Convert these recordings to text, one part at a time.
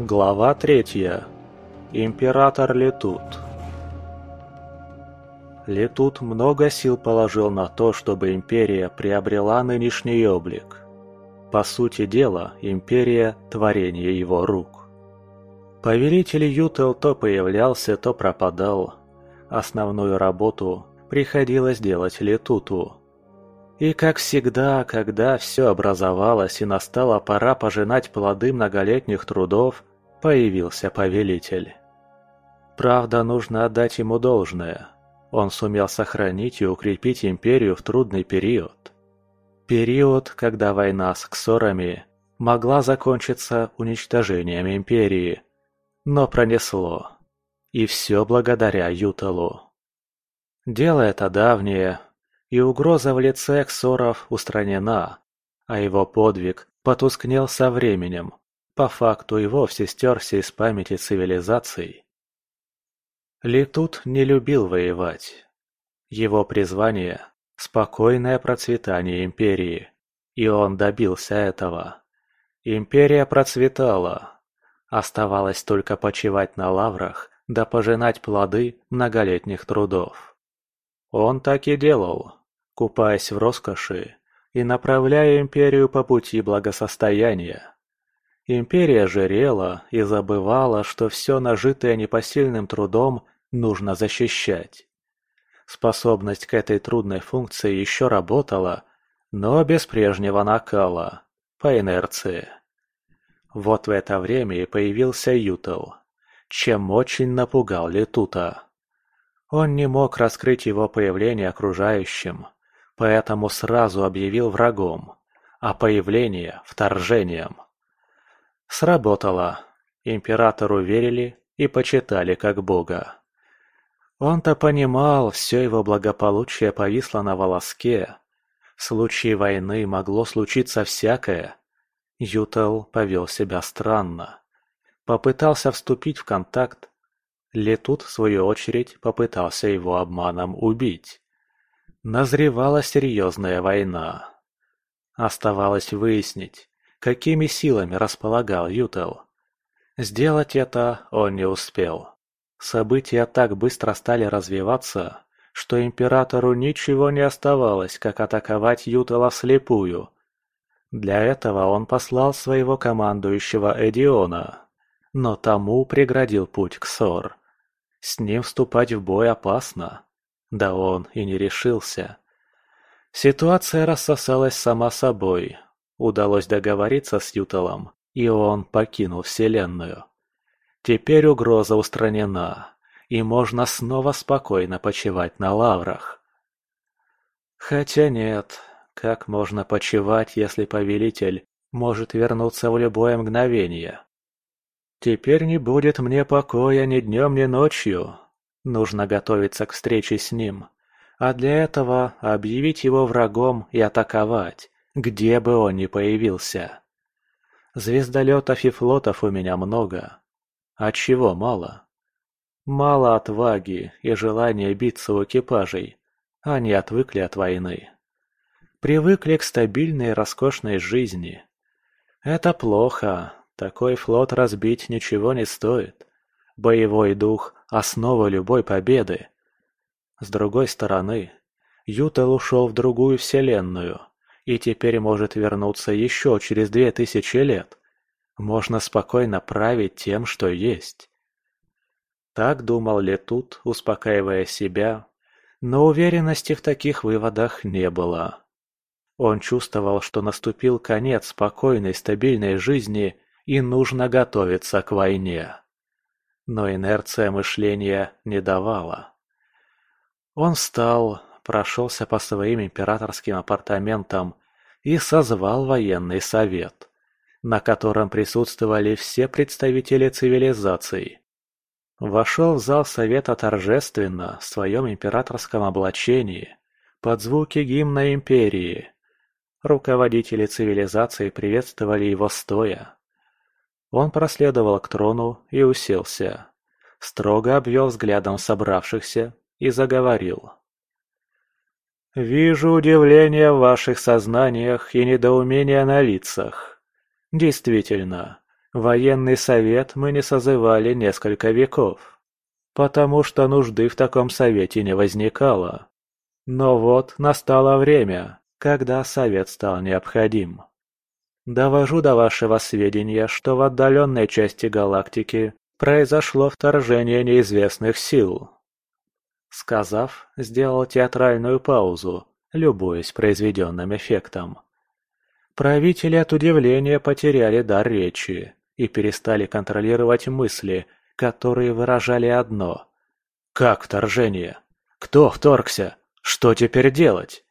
Глава третья. Император Летут. Летут много сил положил на то, чтобы империя приобрела нынешний облик. По сути дела, империя – творение его рук. Повелитель Ютел то появлялся, то пропадал. Основную работу приходилось делать Летуту. И как всегда, когда все образовалось и настала пора пожинать плоды многолетних трудов, появился повелитель. Правда, нужно отдать ему должное. Он сумел сохранить и укрепить империю в трудный период. Период, когда война с ксорами могла закончиться уничтожением империи, но пронесло. И все благодаря Юталу. Дело это давнее, и угроза в лице ксоров устранена, а его подвиг потускнел со временем, по факту и вовсе стерся из памяти цивилизаций. Летут не любил воевать. Его призвание – спокойное процветание империи, и он добился этого. Империя процветала. Оставалось только почивать на лаврах да пожинать плоды многолетних трудов. Он так и делал, купаясь в роскоши и направляя империю по пути благосостояния. Империя жирела и забывала, что все нажитое непосильным трудом нужно защищать. Способность к этой трудной функции еще работала, но без прежнего накала, по инерции. Вот в это время и появился Ютел, чем очень напугал Летута. Он не мог раскрыть его появление окружающим, поэтому сразу объявил врагом, а появление – вторжением. Сработало. Императору верили и почитали как бога. Он-то понимал, все его благополучие повисло на волоске. В случае войны могло случиться всякое. Ютел повел себя странно. Попытался вступить в контакт. Летут, в свою очередь, попытался его обманом убить. Назревала серьезная война. Оставалось выяснить, какими силами располагал Ютел. Сделать это он не успел. События так быстро стали развиваться, что императору ничего не оставалось, как атаковать Ютела вслепую. Для этого он послал своего командующего Эдиона, но тому преградил путь Сор. С ним вступать в бой опасно. Да он и не решился. Ситуация рассосалась сама собой. Удалось договориться с Ютелом, и он покинул Вселенную. Теперь угроза устранена, и можно снова спокойно почивать на лаврах. Хотя нет, как можно почивать, если повелитель может вернуться в любое мгновение? Теперь не будет мне покоя ни днем, ни ночью, Нужно готовиться к встрече с ним, а для этого объявить его врагом и атаковать, где бы он ни появился. Звездолетов и флотов у меня много. А чего мало? Мало отваги и желания биться у экипажей. Они отвыкли от войны. Привыкли к стабильной и роскошной жизни. Это плохо. Такой флот разбить ничего не стоит. Боевой дух – основа любой победы. С другой стороны, Ютел ушел в другую вселенную и теперь может вернуться еще через две тысячи лет. Можно спокойно править тем, что есть. Так думал Летут, успокаивая себя, но уверенности в таких выводах не было. Он чувствовал, что наступил конец спокойной, стабильной жизни и нужно готовиться к войне но инерция мышления не давала. Он встал, прошелся по своим императорским апартаментам и созвал военный совет, на котором присутствовали все представители цивилизаций. Вошел в зал совета торжественно, в своем императорском облачении, под звуки гимна империи. Руководители цивилизации приветствовали его стоя. Он проследовал к трону и уселся. Строго обвел взглядом собравшихся и заговорил. «Вижу удивление в ваших сознаниях и недоумение на лицах. Действительно, военный совет мы не созывали несколько веков, потому что нужды в таком совете не возникало. Но вот настало время, когда совет стал необходим. Довожу до вашего сведения, что в отдаленной части галактики произошло вторжение неизвестных сил. Сказав, сделал театральную паузу, любуясь произведенным эффектом. Правители от удивления потеряли дар речи и перестали контролировать мысли, которые выражали одно. «Как вторжение? Кто вторгся? Что теперь делать?»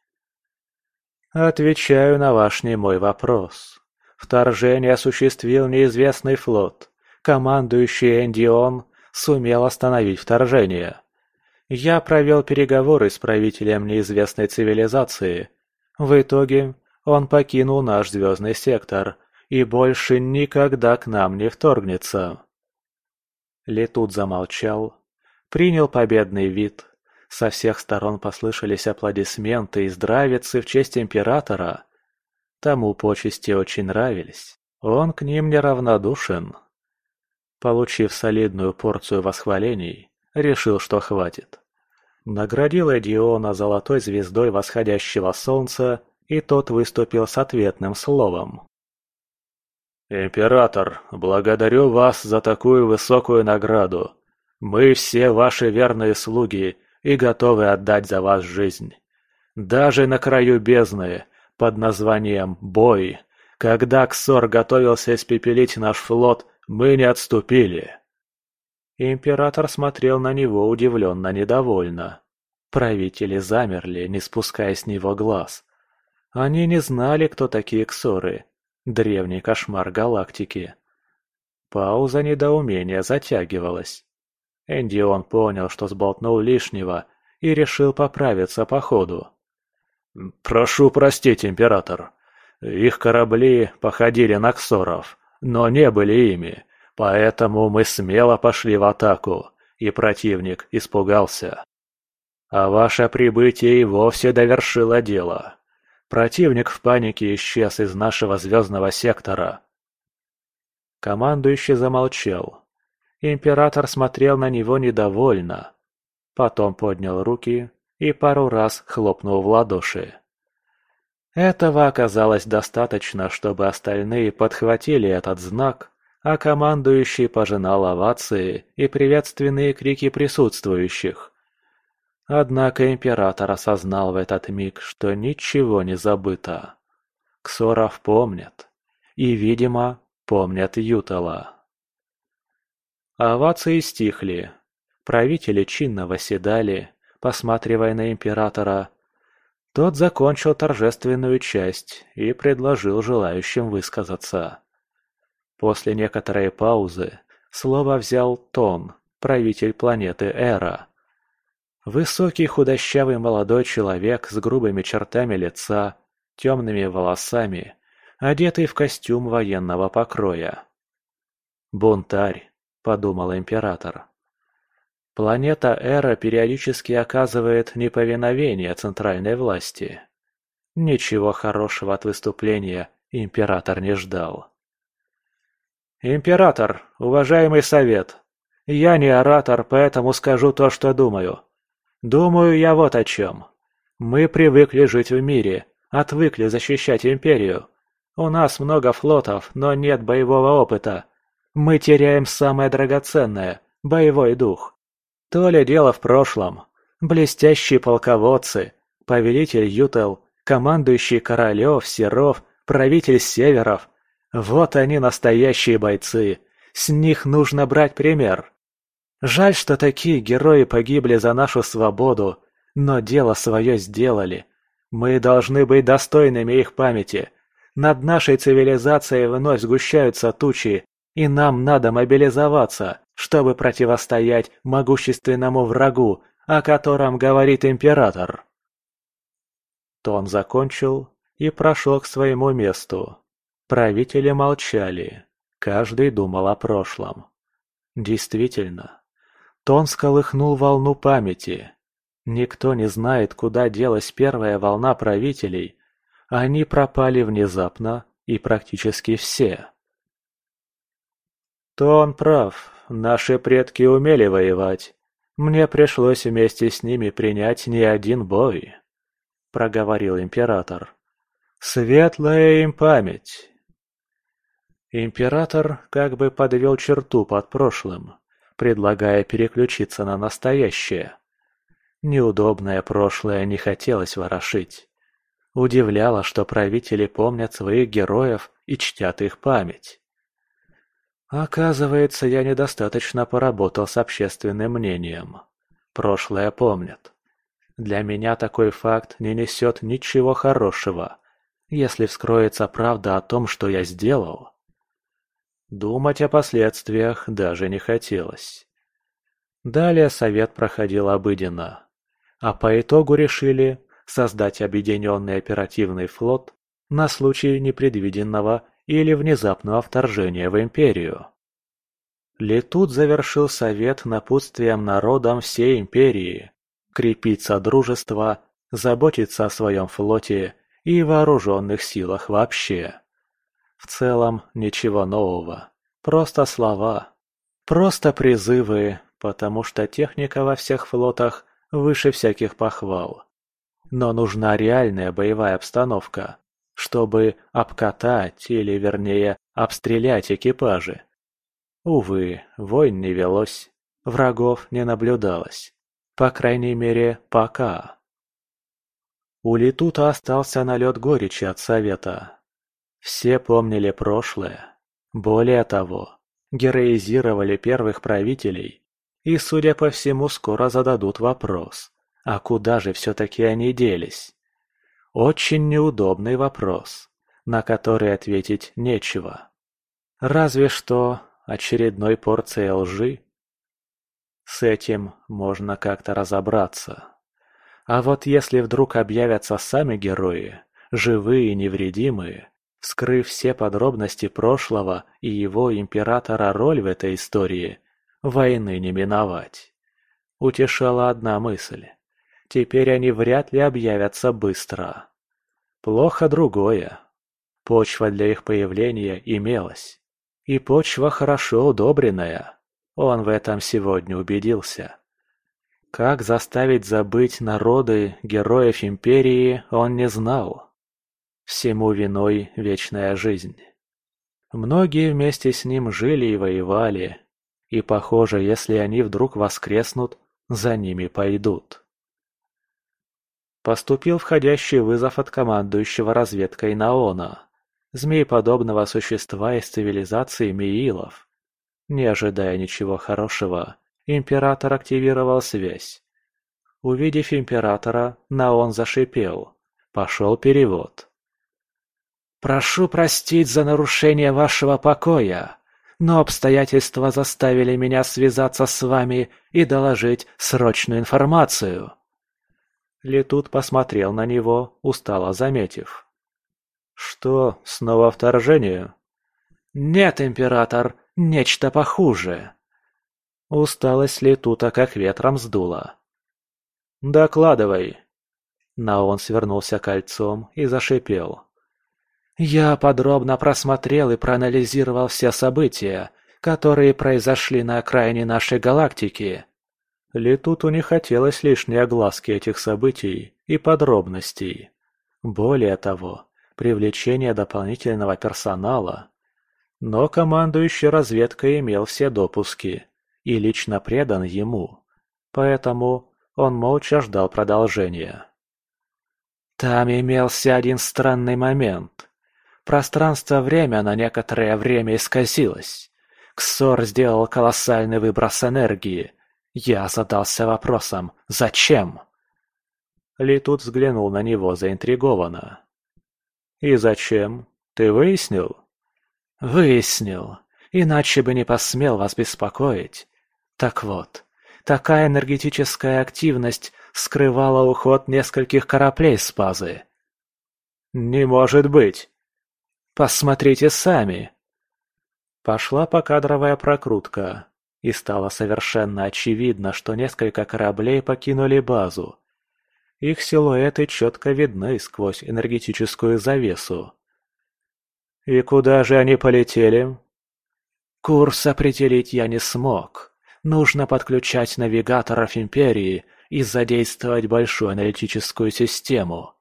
Отвечаю на ваш немой вопрос. Вторжение осуществил неизвестный флот. Командующий Эндион сумел остановить вторжение. Я провел переговоры с правителем неизвестной цивилизации. В итоге он покинул наш звездный сектор и больше никогда к нам не вторгнется. Летут замолчал, принял победный вид. Со всех сторон послышались аплодисменты и здравицы в честь императора. Тому почести очень нравились. Он к ним неравнодушен. Получив солидную порцию восхвалений, решил, что хватит. Наградил Эдиона золотой звездой восходящего солнца, и тот выступил с ответным словом. «Император, благодарю вас за такую высокую награду. Мы все ваши верные слуги и готовы отдать за вас жизнь. Даже на краю бездны, под названием «Бой». Когда Ксор готовился испепелить наш флот, мы не отступили. Император смотрел на него удивленно недовольно. Правители замерли, не спуская с него глаз. Они не знали, кто такие Ксоры. Древний кошмар галактики. Пауза недоумения затягивалась. Эндион понял, что сболтнул лишнего, и решил поправиться по ходу. «Прошу простить, император. Их корабли походили на ксоров, но не были ими, поэтому мы смело пошли в атаку, и противник испугался. А ваше прибытие и вовсе довершило дело. Противник в панике исчез из нашего звездного сектора». Командующий замолчал. Император смотрел на него недовольно. Потом поднял руки и пару раз хлопнул в ладоши. Этого оказалось достаточно, чтобы остальные подхватили этот знак, а командующий пожинал овации и приветственные крики присутствующих. Однако император осознал в этот миг, что ничего не забыто. Ксоров помнят. И, видимо, помнят Ютала. Овации стихли. Правители чинно восседали, посматривая на императора. Тот закончил торжественную часть и предложил желающим высказаться. После некоторой паузы слово взял Тон, правитель планеты Эра. Высокий худощавый молодой человек с грубыми чертами лица, темными волосами, одетый в костюм военного покроя. «Бунтарь», — подумал император. Планета Эра периодически оказывает неповиновение центральной власти. Ничего хорошего от выступления император не ждал. «Император, уважаемый совет, я не оратор, поэтому скажу то, что думаю. Думаю я вот о чем. Мы привыкли жить в мире, отвыкли защищать империю. У нас много флотов, но нет боевого опыта. Мы теряем самое драгоценное – боевой дух. То ли дело в прошлом. Блестящие полководцы, повелитель Ютел, командующий Королев, Серов, правитель Северов. Вот они настоящие бойцы. С них нужно брать пример. Жаль, что такие герои погибли за нашу свободу, но дело свое сделали. Мы должны быть достойными их памяти. Над нашей цивилизацией вновь сгущаются тучи, и нам надо мобилизоваться, чтобы противостоять могущественному врагу, о котором говорит император. Тон закончил и прошел к своему месту. Правители молчали, каждый думал о прошлом. Действительно, Тон сколыхнул волну памяти. Никто не знает, куда делась первая волна правителей. Они пропали внезапно и практически все. то он прав, наши предки умели воевать. Мне пришлось вместе с ними принять не один бой», — проговорил император. «Светлая им память!» Император как бы подвел черту под прошлым, предлагая переключиться на настоящее. Неудобное прошлое не хотелось ворошить. Удивляло, что правители помнят своих героев и чтят их память. Оказывается, я недостаточно поработал с общественным мнением. Прошлое помнят. Для меня такой факт не несет ничего хорошего, если вскроется правда о том, что я сделал. Думать о последствиях даже не хотелось. Далее совет проходил обыденно. А по итогу решили создать объединенный оперативный флот на случай непредвиденного или внезапного вторжения в империю. Летут завершил совет напутствием народам всей империи крепить содружество, заботиться о своем флоте и вооруженных силах вообще. В целом ничего нового, просто слова, просто призывы, потому что техника во всех флотах выше всяких похвал. Но нужна реальная боевая обстановка, чтобы обкатать или, вернее, обстрелять экипажи. Увы, войн не велось, врагов не наблюдалось. По крайней мере, пока. У Летута остался налет горечи от совета. Все помнили прошлое. Более того, героизировали первых правителей. И, судя по всему, скоро зададут вопрос, а куда же все-таки они делись? Очень неудобный вопрос, на который ответить нечего. Разве что очередной порцией лжи. С этим можно как-то разобраться. А вот если вдруг объявятся сами герои, живые и невредимые, вскрыв все подробности прошлого и его императора роль в этой истории, войны не миновать. Утешала одна мысль. Теперь они вряд ли объявятся быстро. Плохо другое. Почва для их появления имелась. И почва хорошо удобренная. Он в этом сегодня убедился. Как заставить забыть народы героев Империи, он не знал. Всему виной вечная жизнь. Многие вместе с ним жили и воевали, и, похоже, если они вдруг воскреснут, за ними пойдут. Поступил входящий вызов от командующего разведкой Наона, змей-подобного существа из цивилизации Миилов. Не ожидая ничего хорошего, император активировал связь. Увидев императора, Наон зашипел. Пошел перевод. «Прошу простить за нарушение вашего покоя, но обстоятельства заставили меня связаться с вами и доложить срочную информацию». Летут посмотрел на него, устало заметив. «Что, снова вторжение?» «Нет, император, нечто похуже». Усталость Летута как ветром сдуло. «Докладывай». Наон свернулся кольцом и зашипел. «Я подробно просмотрел и проанализировал все события, которые произошли на окраине нашей галактики. Летуту не хотелось лишней огласки этих событий и подробностей. Более того, привлечение дополнительного персонала. Но командующий разведкой имел все допуски и лично предан ему, поэтому он молча ждал продолжения. Там имелся один странный момент. Пространство-время на некоторое время исказилось. Ксор сделал колоссальный выброс энергии, я задался вопросом «Зачем?». Летут взглянул на него заинтригованно. «И зачем? Ты выяснил?» «Выяснил. Иначе бы не посмел вас беспокоить. Так вот, такая энергетическая активность скрывала уход нескольких кораблей с базы». «Не может быть!» «Посмотрите сами!» Пошла покадровая прокрутка. И стало совершенно очевидно, что несколько кораблей покинули базу. Их силуэты четко видны сквозь энергетическую завесу. «И куда же они полетели?» Курс определить я не смог. Нужно подключать навигаторов Империи и задействовать большую аналитическую систему.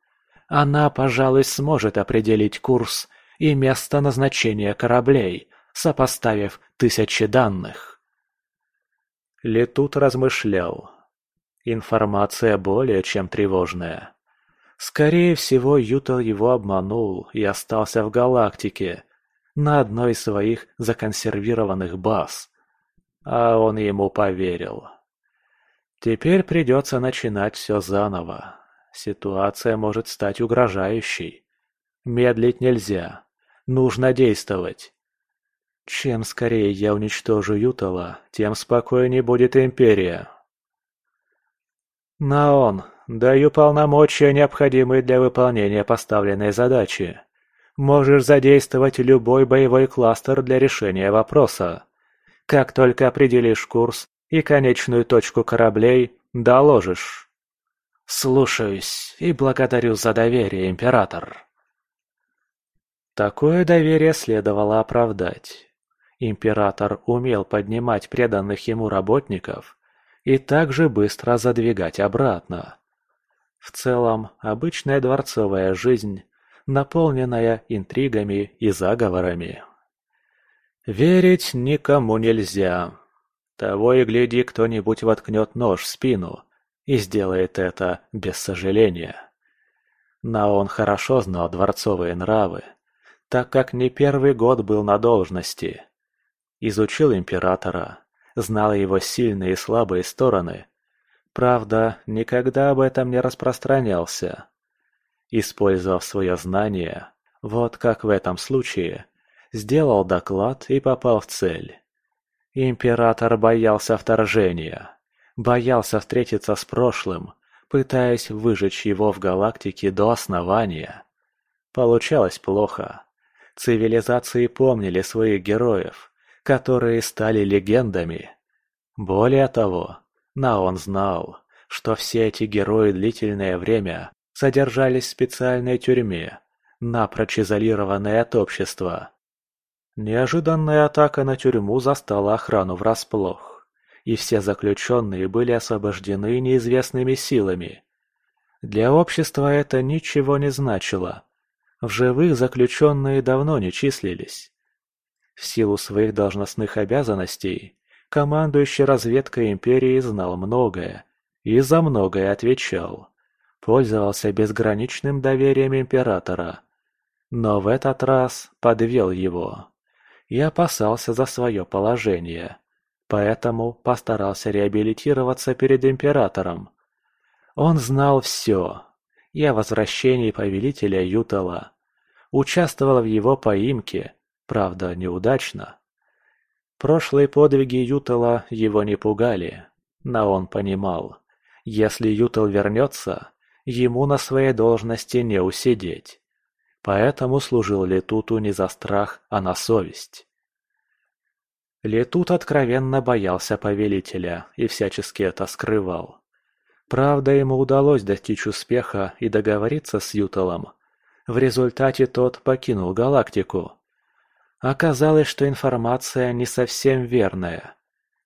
Она, пожалуй, сможет определить курс и место назначения кораблей, сопоставив тысячи данных. Летут размышлял. Информация более чем тревожная. Скорее всего, Ютал его обманул и остался в галактике, на одной из своих законсервированных баз. А он ему поверил. Теперь придется начинать все заново. Ситуация может стать угрожающей. Медлить нельзя. Нужно действовать. Чем скорее я уничтожу Ютала, тем спокойнее будет Империя. Наон, даю полномочия, необходимые для выполнения поставленной задачи. Можешь задействовать любой боевой кластер для решения вопроса. Как только определишь курс и конечную точку кораблей, доложишь. Слушаюсь и благодарю за доверие, император. Такое доверие следовало оправдать. Император умел поднимать преданных ему работников и также быстро задвигать обратно. В целом, обычная дворцовая жизнь, наполненная интригами и заговорами. Верить никому нельзя. Того и гляди, кто-нибудь воткнет нож в спину и сделает это без сожаления. Но он хорошо знал дворцовые нравы, так как не первый год был на должности. Изучил императора, знал его сильные и слабые стороны. Правда, никогда об этом не распространялся. Использовав свое знание, вот как в этом случае, сделал доклад и попал в цель. Император боялся вторжения, боялся встретиться с прошлым, пытаясь выжечь его в галактике до основания. Получалось плохо. Цивилизации помнили своих героев, которые стали легендами. Более того, Наон знал, что все эти герои длительное время содержались в специальной тюрьме, напрочь изолированной от общества. Неожиданная атака на тюрьму застала охрану врасплох, и все заключенные были освобождены неизвестными силами. Для общества это ничего не значило. В живых заключенные давно не числились. В силу своих должностных обязанностей, командующий разведкой империи знал многое и за многое отвечал. Пользовался безграничным доверием императора. Но в этот раз подвел его. И опасался за свое положение. Поэтому постарался реабилитироваться перед императором. Он знал все. И о возвращении повелителя Ютала. Участвовал в его поимке – Правда, неудачно. Прошлые подвиги Ютела его не пугали, но он понимал, если Ютел вернется, ему на своей должности не усидеть. Поэтому служил Летуту не за страх, а на совесть. Летут откровенно боялся повелителя и всячески это скрывал. Правда, ему удалось достичь успеха и договориться с Ютелом. В результате тот покинул галактику, Оказалось, что информация не совсем верная.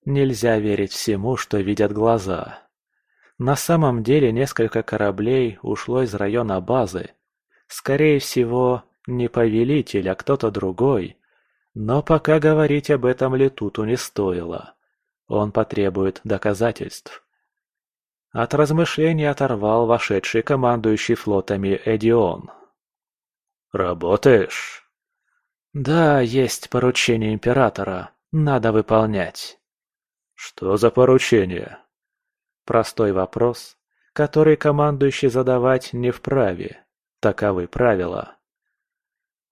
Нельзя верить всему, что видят глаза. На самом деле несколько кораблей ушло из района базы. Скорее всего, не повелитель, а кто-то другой. Но пока говорить об этом Летуту не стоило. Он потребует доказательств. От размышлений оторвал вошедший командующий флотами Эдион. «Работаешь?» «Да, есть поручение императора. Надо выполнять». «Что за поручение?» Простой вопрос, который командующий задавать не вправе. Таковы правила.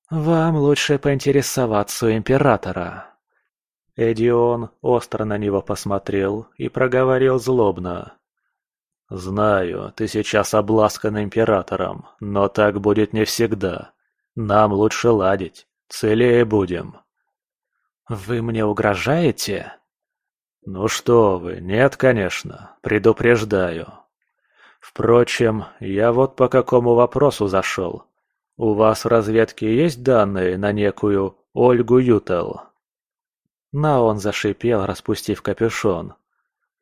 «Вам лучше поинтересоваться у императора». Эдион остро на него посмотрел и проговорил злобно. «Знаю, ты сейчас обласкан императором, но так будет не всегда. Нам лучше ладить. Целее будем. Вы мне угрожаете? Ну что вы, нет, конечно, предупреждаю. Впрочем, я вот по какому вопросу зашел. У вас в разведке есть данные на некую Ольгу Ютел? Наон зашипел, распустив капюшон.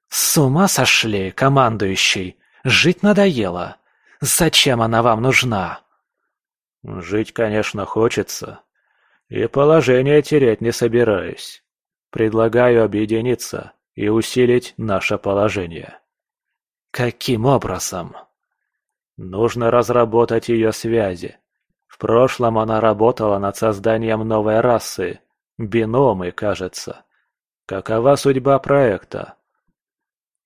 «С ума сошли, командующий! Жить надоело! Зачем она вам нужна?» «Жить, конечно, хочется. И положение терять не собираюсь. Предлагаю объединиться и усилить наше положение». «Каким образом?» «Нужно разработать ее связи. В прошлом она работала над созданием новой расы. Биномы, кажется. Какова судьба проекта?»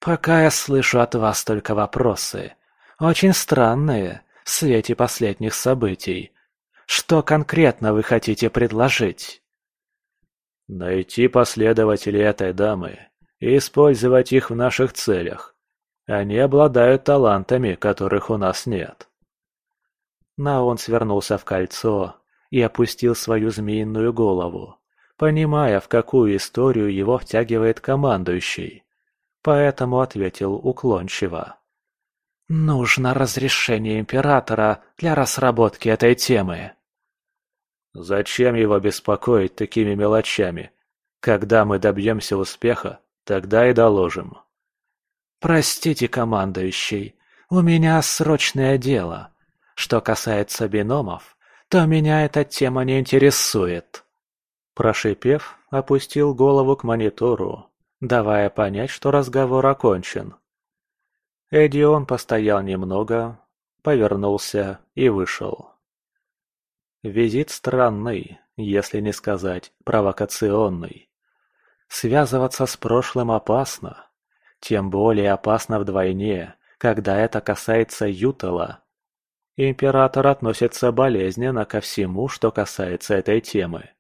«Пока я слышу от вас только вопросы. Очень странные, в свете последних событий. Что конкретно вы хотите предложить?» «Найти последователей этой дамы и использовать их в наших целях. Они обладают талантами, которых у нас нет». Наон свернулся в кольцо и опустил свою змеиную голову, понимая, в какую историю его втягивает командующий поэтому ответил уклончиво. «Нужно разрешение императора для разработки этой темы». «Зачем его беспокоить такими мелочами? Когда мы добьемся успеха, тогда и доложим». «Простите, командующий, у меня срочное дело. Что касается биномов, то меня эта тема не интересует». Прошипев, опустил голову к монитору давая понять, что разговор окончен. Эдион постоял немного, повернулся и вышел. Визит странный, если не сказать провокационный. Связываться с прошлым опасно. Тем более опасно вдвойне, когда это касается Ютала. Император относится болезненно ко всему, что касается этой темы.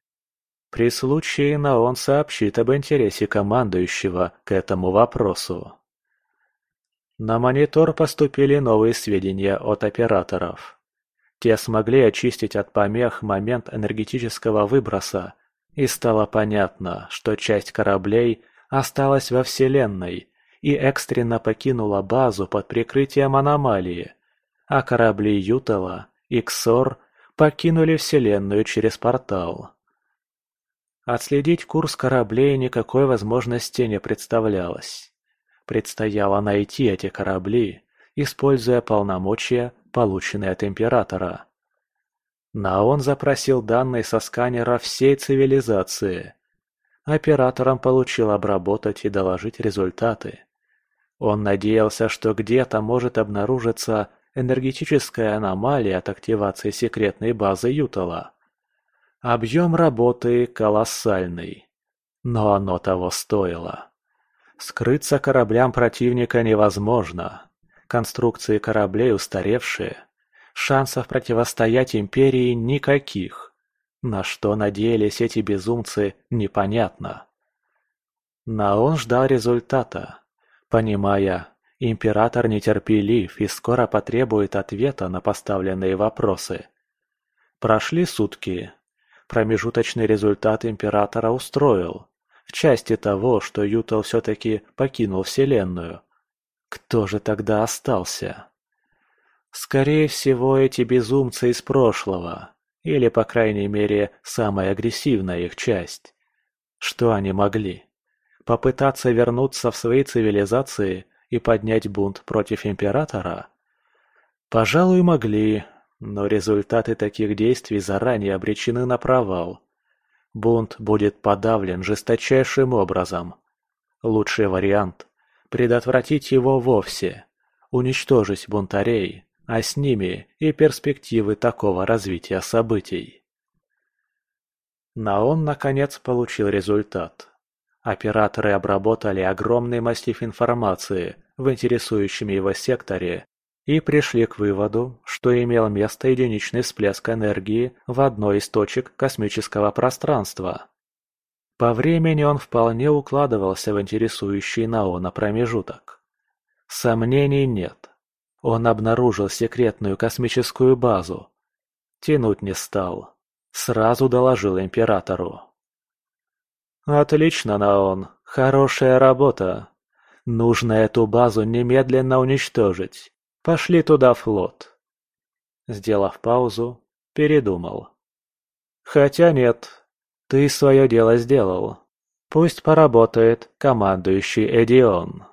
При случае Наон сообщит об интересе командующего к этому вопросу. На монитор поступили новые сведения от операторов. Те смогли очистить от помех момент энергетического выброса, и стало понятно, что часть кораблей осталась во Вселенной и экстренно покинула базу под прикрытием аномалии, а корабли Ютала и Ксор покинули Вселенную через портал. Отследить курс кораблей никакой возможности не представлялось. Предстояло найти эти корабли, используя полномочия, полученные от Императора. Наон запросил данные со сканера всей цивилизации. Оператором получил обработать и доложить результаты. Он надеялся, что где-то может обнаружиться энергетическая аномалия от активации секретной базы Ютала. Объем работы колоссальный, но оно того стоило. Скрыться кораблям противника невозможно. Конструкции кораблей устаревшие. Шансов противостоять Империи никаких. На что надеялись эти безумцы, непонятно. Наон ждал результата, понимая, император нетерпелив и скоро потребует ответа на поставленные вопросы. Прошли сутки, Промежуточный результат Императора устроил. В части того, что Ютал все-таки покинул Вселенную. Кто же тогда остался? Скорее всего, эти безумцы из прошлого. Или, по крайней мере, самая агрессивная их часть. Что они могли? Попытаться вернуться в свои цивилизации и поднять бунт против Императора? Пожалуй, могли, но результаты таких действий заранее обречены на провал. Бунт будет подавлен жесточайшим образом. Лучший вариант – предотвратить его вовсе, уничтожить бунтарей, а с ними и перспективы такого развития событий. Наон наконец получил результат. Операторы обработали огромный массив информации в интересующем его секторе и пришли к выводу, что имел место единичный всплеск энергии в одной из точек космического пространства. По времени он вполне укладывался в интересующий Наона промежуток. Сомнений нет. Он обнаружил секретную космическую базу. Тянуть не стал. Сразу доложил императору. «Отлично, Наон. Хорошая работа. Нужно эту базу немедленно уничтожить. Пошли туда флот. Сделав паузу, передумал. Хотя нет, ты свое дело сделал. Пусть поработает командующий Эдион.